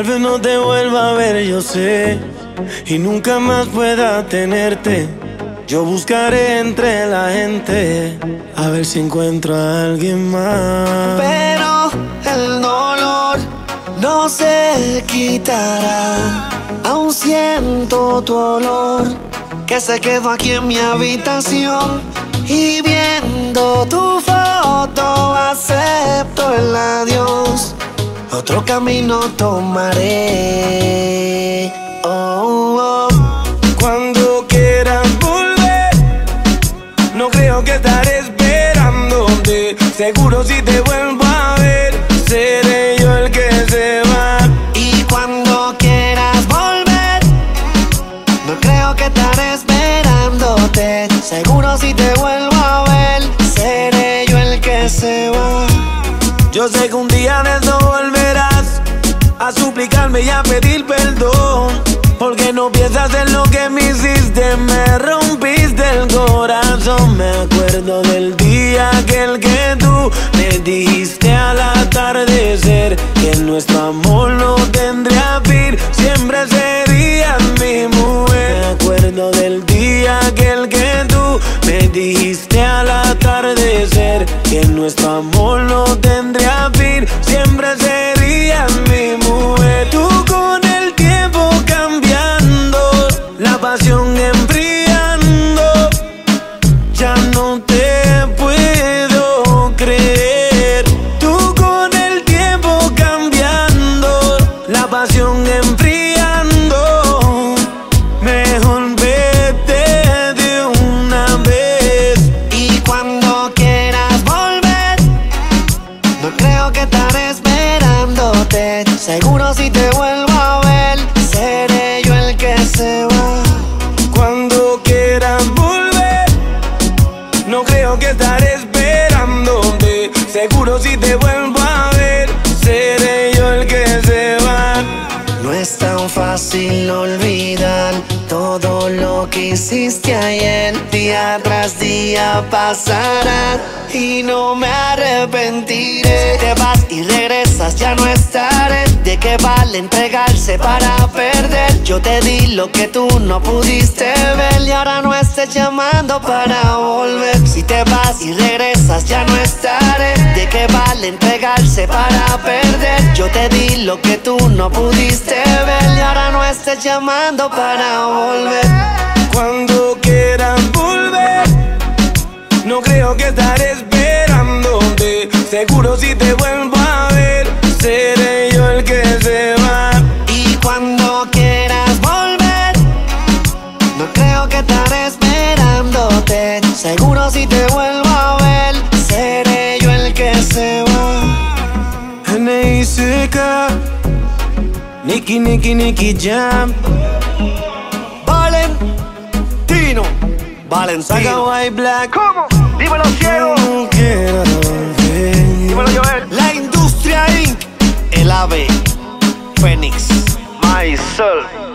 Tal vez no te vuelva a ver, yo sé, y nunca más pueda tenerte. Yo buscaré entre la gente a ver si encuentro a alguien más. Pero el dolor no se quitará. Siento tu olor que se quedó aquí en mi habitación. Y viendo tu foto acepto el adiós. Otro camino tomaré. Oh, oh. Cuando quieras volver, no creo que estaré esperándote. Seguro si te vuelvo a te vuelvo a ver, seré yo el que se va. Yo sé que un día de eso volverás a suplicarme y a pedir perdón. Porque no piensas en lo que me hiciste, me rompiste el corazón. Me acuerdo del día aquel que tú me dijiste al atardecer que nuestro amor dijiste al atardecer que nuestro amor no tendría fin, siempre serías creo que estaré esperándote. Seguro si te vuelvo a ver, seré yo el que se va. Cuando quieras volver, no creo que estaré esperándote. Seguro si te vuelvo a ver, seré yo el que se va. No es tan fácil olvidar todo lo que hiciste ayer. Día tras día pasará y no me arrepentiré. Si te vas y regresas, ya no estaré. ¿De qué vale entregarse para perder? Yo te di lo que tú no pudiste ver y ahora no estés llamando para volver. Si te vas y regresas, ya no estaré. ¿De qué vale entregarse para perder? Yo te di lo que tú no pudiste ver y ahora no estés llamando para volver. Cuando estaré esperándote. Seguro si te vuelvo a ver, seré yo el que se va. Y cuando quieras volver, no creo que estaré esperándote. Seguro si te vuelvo a ver, seré yo el que se va. N.I.C.K. Nicky, Nicky, Nicky Jam. Valentino. Saca black. ¿Cómo? Dímelo, quiero. No quiero Dímelo, Joel. La Industria Inc. El AVE. Phoenix. Myself.